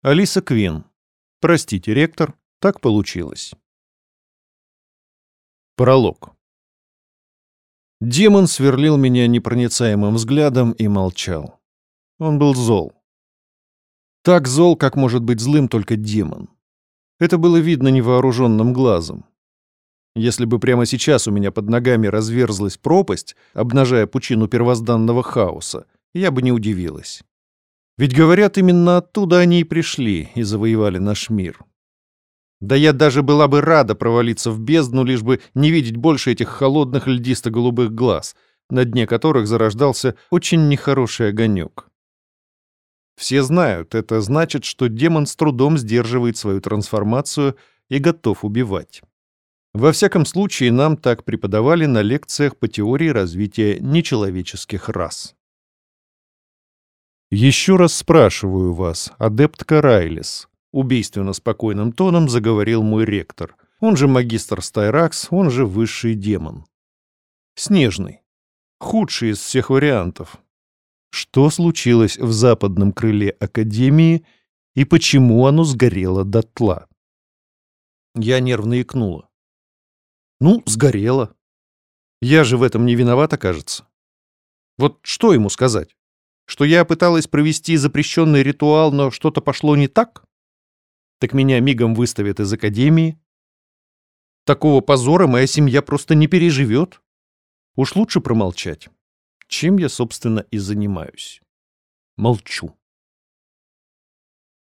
Алиса Квин. Простите, ректор, так получилось. Пролог. Демон сверлил меня непроницаемым взглядом и молчал. Он был зол. Так зол, как может быть злым только демон. Это было видно невооруженным глазом. Если бы прямо сейчас у меня под ногами разверзлась пропасть, обнажая пучину первозданного хаоса, я бы не удивилась. Ведь, говорят, именно оттуда они и пришли и завоевали наш мир. Да я даже была бы рада провалиться в бездну, лишь бы не видеть больше этих холодных льдисто-голубых глаз, на дне которых зарождался очень нехороший огонек. Все знают, это значит, что демон с трудом сдерживает свою трансформацию и готов убивать. Во всяком случае, нам так преподавали на лекциях по теории развития нечеловеческих рас. «Еще раз спрашиваю вас, адепт Карайлис», — убийственно спокойным тоном заговорил мой ректор. Он же магистр Стайракс, он же высший демон. Снежный. Худший из всех вариантов. Что случилось в западном крыле Академии и почему оно сгорело дотла? Я нервно икнула. Ну, сгорело. Я же в этом не виновата, кажется. Вот что ему сказать? Что я пыталась провести запрещенный ритуал, но что-то пошло не так? Так меня мигом выставят из академии. Такого позора моя семья просто не переживет. Уж лучше промолчать. Чем я, собственно, и занимаюсь. Молчу.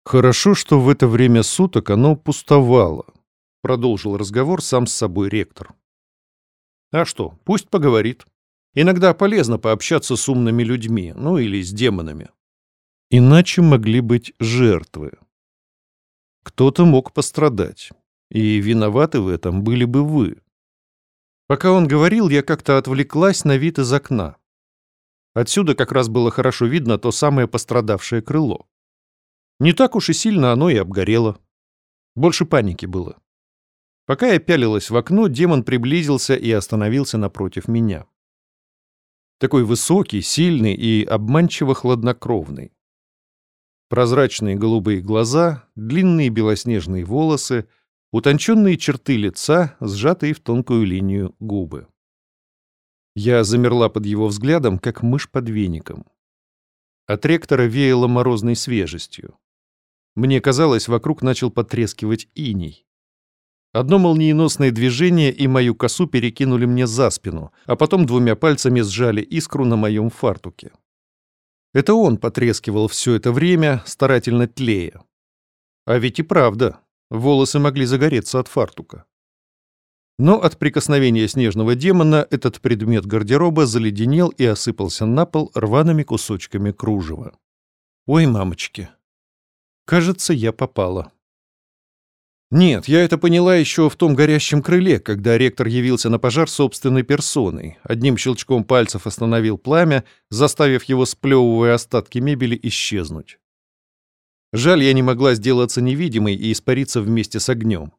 Хорошо, что в это время суток оно пустовало. Продолжил разговор сам с собой ректор. А что, пусть поговорит. Иногда полезно пообщаться с умными людьми, ну или с демонами. Иначе могли быть жертвы. Кто-то мог пострадать, и виноваты в этом были бы вы. Пока он говорил, я как-то отвлеклась на вид из окна. Отсюда как раз было хорошо видно то самое пострадавшее крыло. Не так уж и сильно оно и обгорело. Больше паники было. Пока я пялилась в окно, демон приблизился и остановился напротив меня. Такой высокий, сильный и обманчиво хладнокровный. Прозрачные голубые глаза, длинные белоснежные волосы, утонченные черты лица, сжатые в тонкую линию губы. Я замерла под его взглядом, как мышь под веником. От ректора веяло морозной свежестью. Мне казалось, вокруг начал потрескивать иней. Одно молниеносное движение, и мою косу перекинули мне за спину, а потом двумя пальцами сжали искру на моем фартуке. Это он потрескивал все это время, старательно тлея. А ведь и правда, волосы могли загореться от фартука. Но от прикосновения снежного демона этот предмет гардероба заледенел и осыпался на пол рваными кусочками кружева. Ой, мамочки. Кажется, я попала. Нет, я это поняла еще в том горящем крыле, когда ректор явился на пожар собственной персоной. Одним щелчком пальцев остановил пламя, заставив его, сплевывая остатки мебели, исчезнуть. Жаль, я не могла сделаться невидимой и испариться вместе с огнем.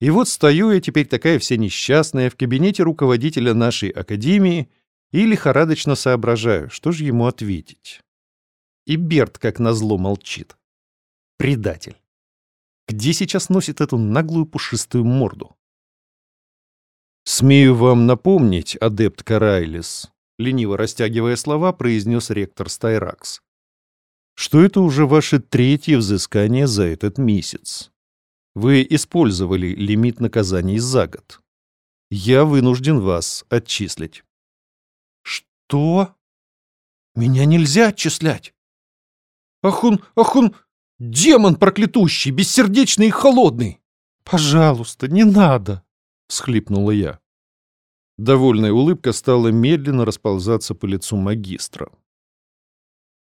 И вот стою я теперь такая вся несчастная в кабинете руководителя нашей академии и лихорадочно соображаю, что же ему ответить. И Берт, как назло, молчит. Предатель. Где сейчас носит эту наглую пушистую морду? «Смею вам напомнить, адепт Карайлис», — лениво растягивая слова, произнес ректор Стайракс, «что это уже ваше третье взыскание за этот месяц. Вы использовали лимит наказаний за год. Я вынужден вас отчислить». «Что? Меня нельзя отчислять? Ах он, ах он, Демон проклятущий, бессердечный и холодный! Пожалуйста, не надо!» — всхлипнула я. Довольная улыбка стала медленно расползаться по лицу магистра.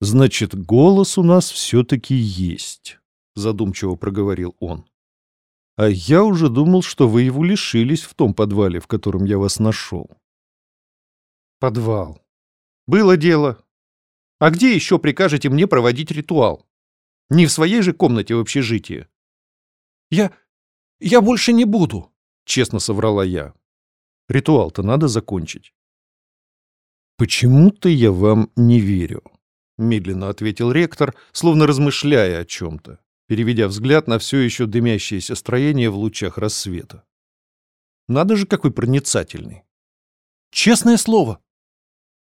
«Значит, голос у нас все-таки есть», — задумчиво проговорил он. «А я уже думал, что вы его лишились в том подвале, в котором я вас нашел». «Подвал. Было дело. А где еще прикажете мне проводить ритуал?» Не в своей же комнате в общежитии. «Я... я больше не буду», — честно соврала я. Ритуал-то надо закончить. «Почему-то я вам не верю», — медленно ответил ректор, словно размышляя о чем-то. переведя взгляд на все еще дымящееся строение в лучах рассвета. Надо же, какой проницательный. Честное слово.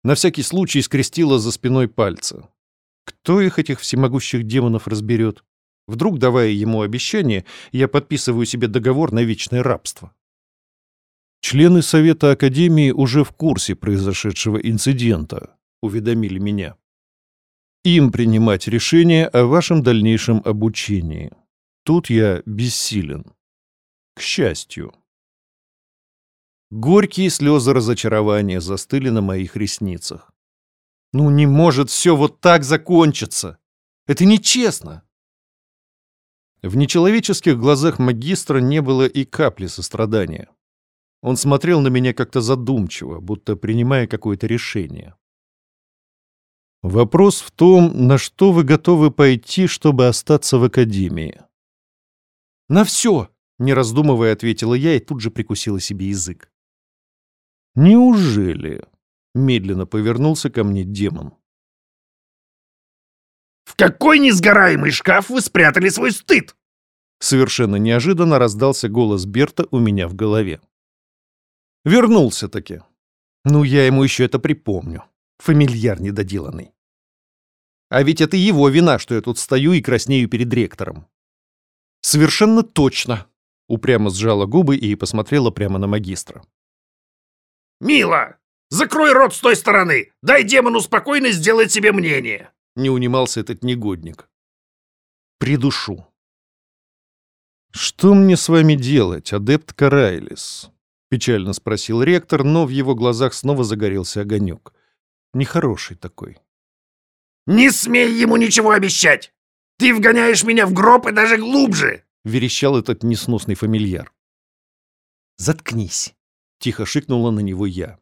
На всякий случай скрестила за спиной пальцы. Кто их, этих всемогущих демонов, разберет? Вдруг, давая ему обещание, я подписываю себе договор на вечное рабство. Члены Совета Академии уже в курсе произошедшего инцидента, уведомили меня. Им принимать решение о вашем дальнейшем обучении. Тут я бессилен. К счастью. Горькие слезы разочарования застыли на моих ресницах. Ну не может все вот так закончиться. Это нечестно. В нечеловеческих глазах магистра не было и капли сострадания. Он смотрел на меня как-то задумчиво, будто принимая какое-то решение. Вопрос в том, на что вы готовы пойти, чтобы остаться в академии. На все, не раздумывая, ответила я и тут же прикусила себе язык. Неужели? Медленно повернулся ко мне демон. «В какой несгораемый шкаф вы спрятали свой стыд?» Совершенно неожиданно раздался голос Берта у меня в голове. Вернулся-таки. Ну, я ему еще это припомню. Фамильяр недоделанный. А ведь это его вина, что я тут стою и краснею перед ректором. Совершенно точно. Упрямо сжала губы и посмотрела прямо на магистра. «Мила, закрой рот с той стороны! Дай демону спокойно сделать себе мнение!» Не унимался этот негодник. «Придушу». «Что мне с вами делать, адепт Карайлис?» Печально спросил ректор, но в его глазах снова загорелся огонек. Нехороший такой. «Не смей ему ничего обещать! Ты вгоняешь меня в гроб и даже глубже!» Верещал этот несносный фамильяр. «Заткнись!» — тихо шикнула на него я.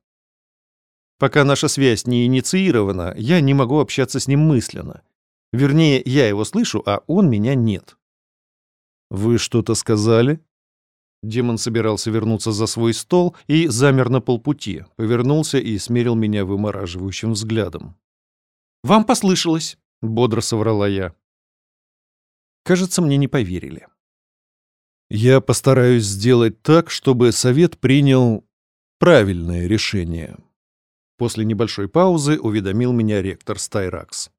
Пока наша связь не инициирована, я не могу общаться с ним мысленно. Вернее, я его слышу, а он меня нет. «Вы что-то сказали?» Демон собирался вернуться за свой стол и замер на полпути, повернулся и смерил меня вымораживающим взглядом. «Вам послышалось», — бодро соврала я. Кажется, мне не поверили. Я постараюсь сделать так, чтобы совет принял правильное решение. После небольшой паузы уведомил меня ректор Стайракс.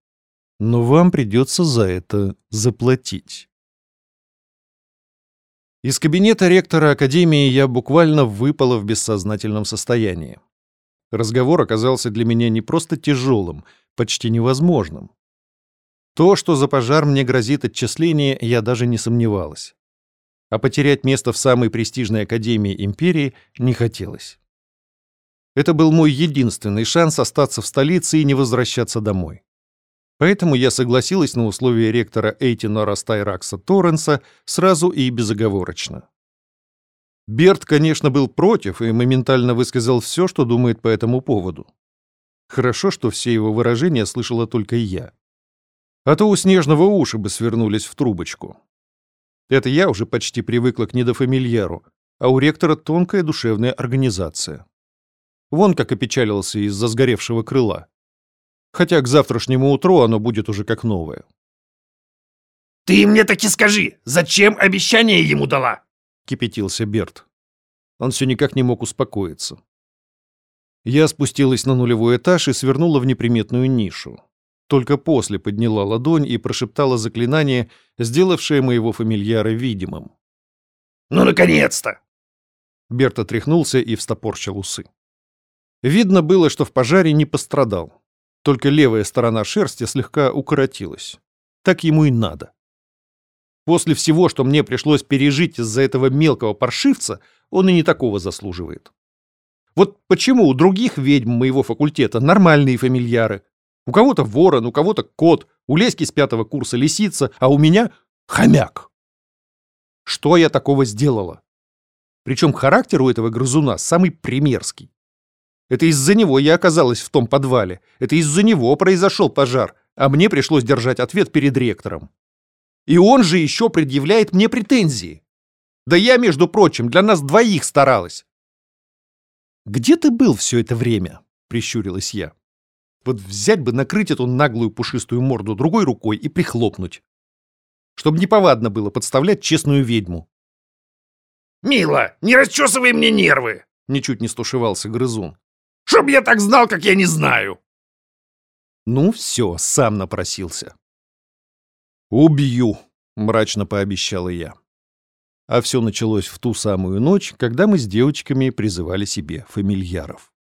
Но вам придется за это заплатить. Из кабинета ректора Академии я буквально выпала в бессознательном состоянии. Разговор оказался для меня не просто тяжелым, почти невозможным. То, что за пожар мне грозит отчисление, я даже не сомневалась. А потерять место в самой престижной Академии Империи не хотелось. Это был мой единственный шанс остаться в столице и не возвращаться домой. Поэтому я согласилась на условия ректора Эйтинора Стайракса Торренса сразу и безоговорочно. Берт, конечно, был против и моментально высказал все, что думает по этому поводу. Хорошо, что все его выражения слышала только я. А то у Снежного уши бы свернулись в трубочку. Это я уже почти привыкла к недофамильяру, а у ректора тонкая душевная организация. Вон как опечалился из-за сгоревшего крыла хотя к завтрашнему утру оно будет уже как новое. «Ты мне таки скажи, зачем обещание ему дала?» — кипятился Берт. Он все никак не мог успокоиться. Я спустилась на нулевой этаж и свернула в неприметную нишу. Только после подняла ладонь и прошептала заклинание, сделавшее моего фамильяра видимым. «Ну, наконец-то!» Берт отряхнулся и встопорщил усы. Видно было, что в пожаре не пострадал. Только левая сторона шерсти слегка укоротилась. Так ему и надо. После всего, что мне пришлось пережить из-за этого мелкого паршивца, он и не такого заслуживает. Вот почему у других ведьм моего факультета нормальные фамильяры? У кого-то ворон, у кого-то кот, у Леськи с пятого курса лисица, а у меня хомяк. Что я такого сделала? Причем характер у этого грызуна самый примерский. Это из-за него я оказалась в том подвале. Это из-за него произошел пожар, а мне пришлось держать ответ перед ректором. И он же еще предъявляет мне претензии. Да я, между прочим, для нас двоих старалась. «Где ты был все это время?» — прищурилась я. «Вот взять бы накрыть эту наглую пушистую морду другой рукой и прихлопнуть. чтобы неповадно было подставлять честную ведьму. «Мила, не расчесывай мне нервы!» — ничуть не стушевался грызун. «Чтоб я так знал, как я не знаю!» Ну все, сам напросился. «Убью!» — мрачно пообещала я. А все началось в ту самую ночь, когда мы с девочками призывали себе фамильяров.